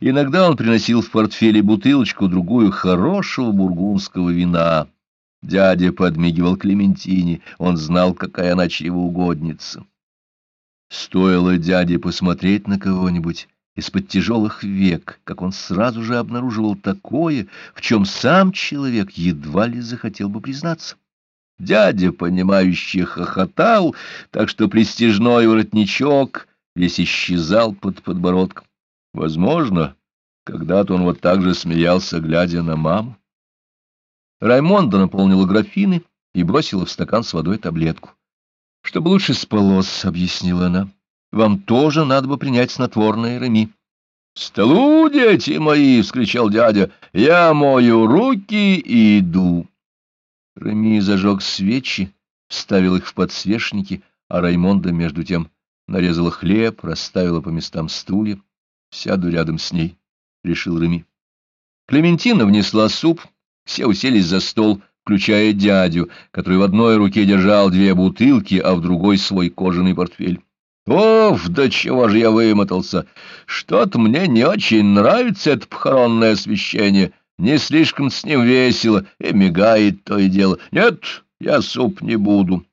Иногда он приносил в портфеле бутылочку-другую хорошего бургундского вина. Дядя подмигивал Клементине, он знал, какая она чревоугодница. Стоило дяде посмотреть на кого-нибудь из-под тяжелых век, как он сразу же обнаруживал такое, в чем сам человек едва ли захотел бы признаться. Дядя, понимающий, хохотал, так что престижной воротничок весь исчезал под подбородком. Возможно, когда-то он вот так же смеялся, глядя на маму. Раймонда наполнила графины и бросила в стакан с водой таблетку. — Чтобы лучше спалось, — объяснила она. — Вам тоже надо бы принять снотворное Реми. — Столу, дети мои! — вскричал дядя. — Я мою руки и иду. Реми зажег свечи, вставил их в подсвечники, а Раймонда, между тем, нарезала хлеб, расставила по местам стулья. Сяду рядом с ней, — решил Реми. Клементина внесла суп, все уселись за стол, включая дядю, который в одной руке держал две бутылки, а в другой свой кожаный портфель. «Оф, да чего же я вымотался! Что-то мне не очень нравится это похоронное освещение. Не слишком с ним весело, и мигает то и дело. Нет, я суп не буду».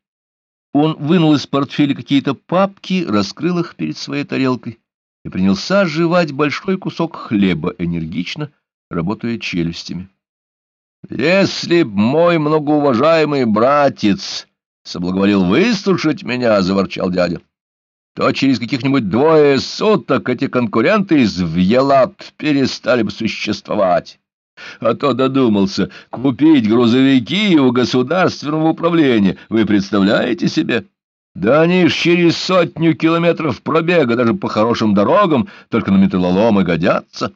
Он вынул из портфеля какие-то папки, раскрыл их перед своей тарелкой и принялся жевать большой кусок хлеба, энергично работая челюстями. «Если б мой многоуважаемый братец соблаговолил выслушать меня, — заворчал дядя, — то через каких-нибудь двое суток эти конкуренты из Вьелат перестали бы существовать. А то додумался купить грузовики у государственного управления. Вы представляете себе?» Да они ж через сотню километров пробега даже по хорошим дорогам только на металлоломы годятся.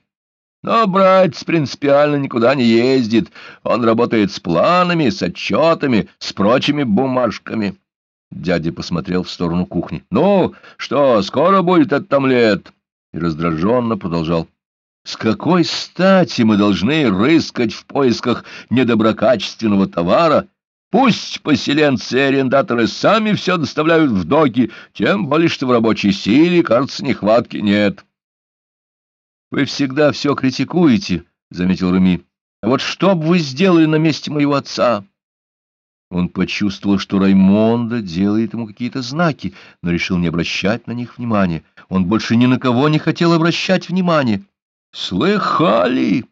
Но братец принципиально никуда не ездит. Он работает с планами, с отчетами, с прочими бумажками. Дядя посмотрел в сторону кухни. «Ну, что, скоро будет этот омлет?» И раздраженно продолжал. «С какой стати мы должны рыскать в поисках недоброкачественного товара?» Пусть поселенцы и арендаторы сами все доставляют в доки, тем более, что в рабочей силе, кажется, нехватки нет. — Вы всегда все критикуете, — заметил Реми. — А вот что бы вы сделали на месте моего отца? Он почувствовал, что Раймонда делает ему какие-то знаки, но решил не обращать на них внимания. Он больше ни на кого не хотел обращать внимания. — Слыхали?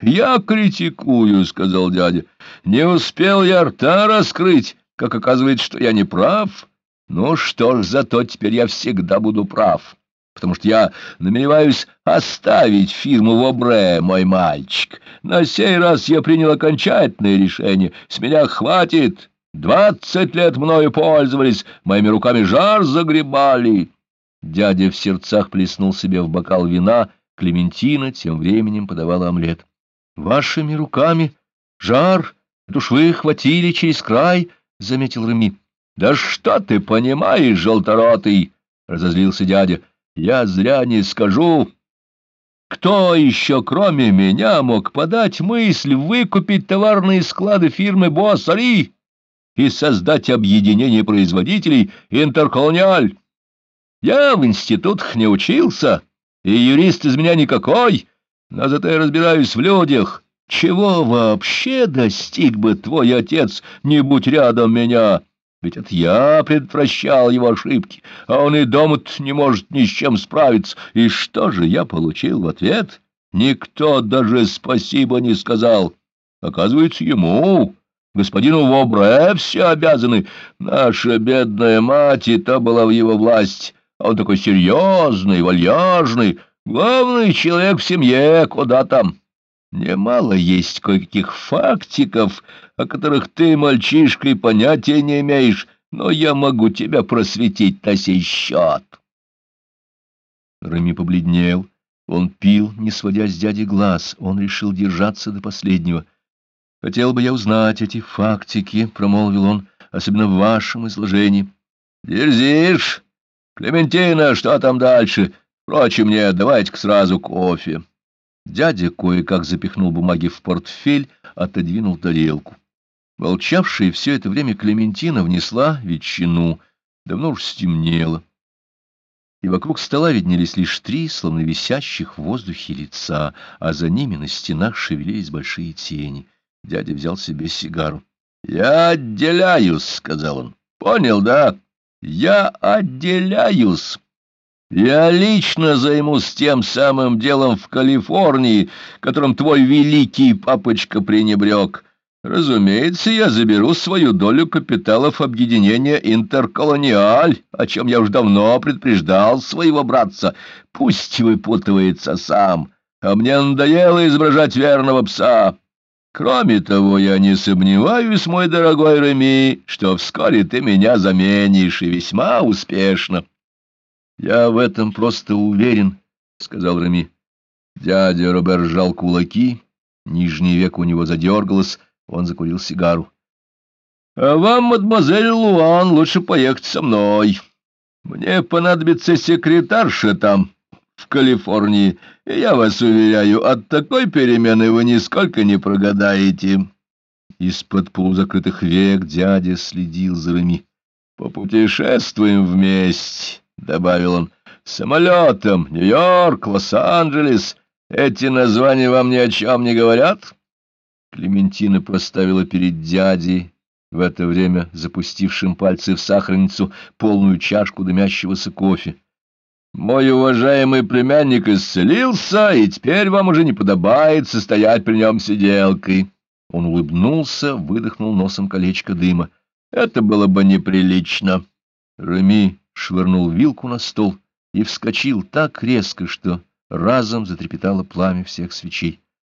«Я критикую», — сказал дядя. «Не успел я рта раскрыть, как оказывается, что я не прав. Ну что ж, зато теперь я всегда буду прав, потому что я намереваюсь оставить фирму Вобре, мой мальчик. На сей раз я принял окончательное решение. С меня хватит. Двадцать лет мною пользовались, моими руками жар загребали». Дядя в сердцах плеснул себе в бокал вина, Клементина тем временем подавала омлет. Вашими руками жар, это уж вы хватили через край, — заметил Реми. — Да что ты понимаешь, желторотый, — разозлился дядя, — я зря не скажу. Кто еще, кроме меня, мог подать мысль выкупить товарные склады фирмы Буассари и создать объединение производителей «Интерколониаль»? Я в институтах не учился, и юрист из меня никакой, — но зато я разбираюсь в людях. Чего вообще достиг бы твой отец, не будь рядом меня? Ведь это я предотвращал его ошибки, а он и дома не может ни с чем справиться. И что же я получил в ответ? Никто даже спасибо не сказал. Оказывается, ему, господину Вобре, все обязаны. Наша бедная мать и то была в его власть. Он такой серьезный, вальяжный, Главный человек в семье, куда там. Немало есть кое-каких фактиков, о которых ты, мальчишка, и понятия не имеешь, но я могу тебя просветить на сей счет. Рами побледнел. Он пил, не сводя с дяди глаз. Он решил держаться до последнего. — Хотел бы я узнать эти фактики, — промолвил он, — особенно в вашем изложении. — Дерзишь? Клементина, что там дальше? — Впрочем, нет, давайте-ка сразу кофе. Дядя кое-как запихнул бумаги в портфель, отодвинул тарелку. Молчавшая все это время Клементина внесла ветчину. Давно уж стемнело. и вокруг стола виднелись лишь три, словно висящих в воздухе лица, а за ними на стенах шевелились большие тени. Дядя взял себе сигару. — Я отделяюсь, — сказал он. — Понял, да? Я отделяюсь. Я лично займусь тем самым делом в Калифорнии, которым твой великий папочка пренебрег. Разумеется, я заберу свою долю капиталов объединения «Интерколониаль», о чем я уж давно предупреждал своего братца. Пусть выпутывается сам, а мне надоело изображать верного пса. Кроме того, я не сомневаюсь, мой дорогой Реми, что вскоре ты меня заменишь, и весьма успешно. — Я в этом просто уверен, — сказал Реми. Дядя Робер сжал кулаки, нижний век у него задергалось, он закурил сигару. — А вам, мадемуазель Луан, лучше поехать со мной. Мне понадобится секретарша там, в Калифорнии, и я вас уверяю, от такой перемены вы нисколько не прогадаете. Из-под полузакрытых век дядя следил за Реми. — Попутешествуем вместе, — добавил он, — самолетом, Нью-Йорк, Лос-Анджелес. Эти названия вам ни о чем не говорят? — Клементина поставила перед дядей, в это время запустившим пальцы в сахарницу, полную чашку дымящегося кофе. «Мой уважаемый племянник исцелился, и теперь вам уже не подобает состоять при нем сиделкой». Он улыбнулся, выдохнул носом колечко дыма. «Это было бы неприлично». Реми швырнул вилку на стол и вскочил так резко, что разом затрепетало пламя всех свечей.